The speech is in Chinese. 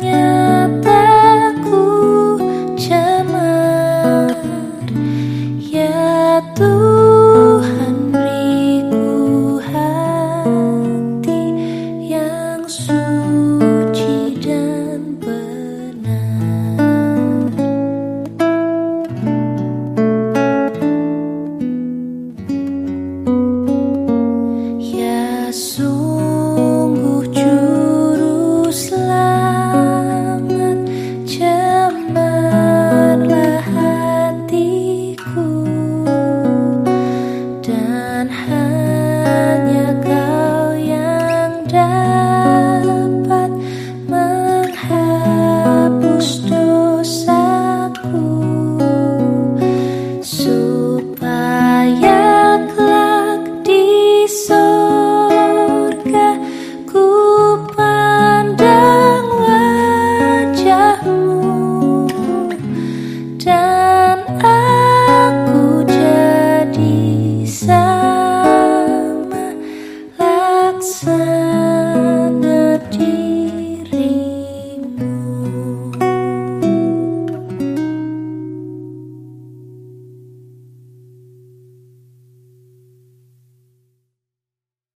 年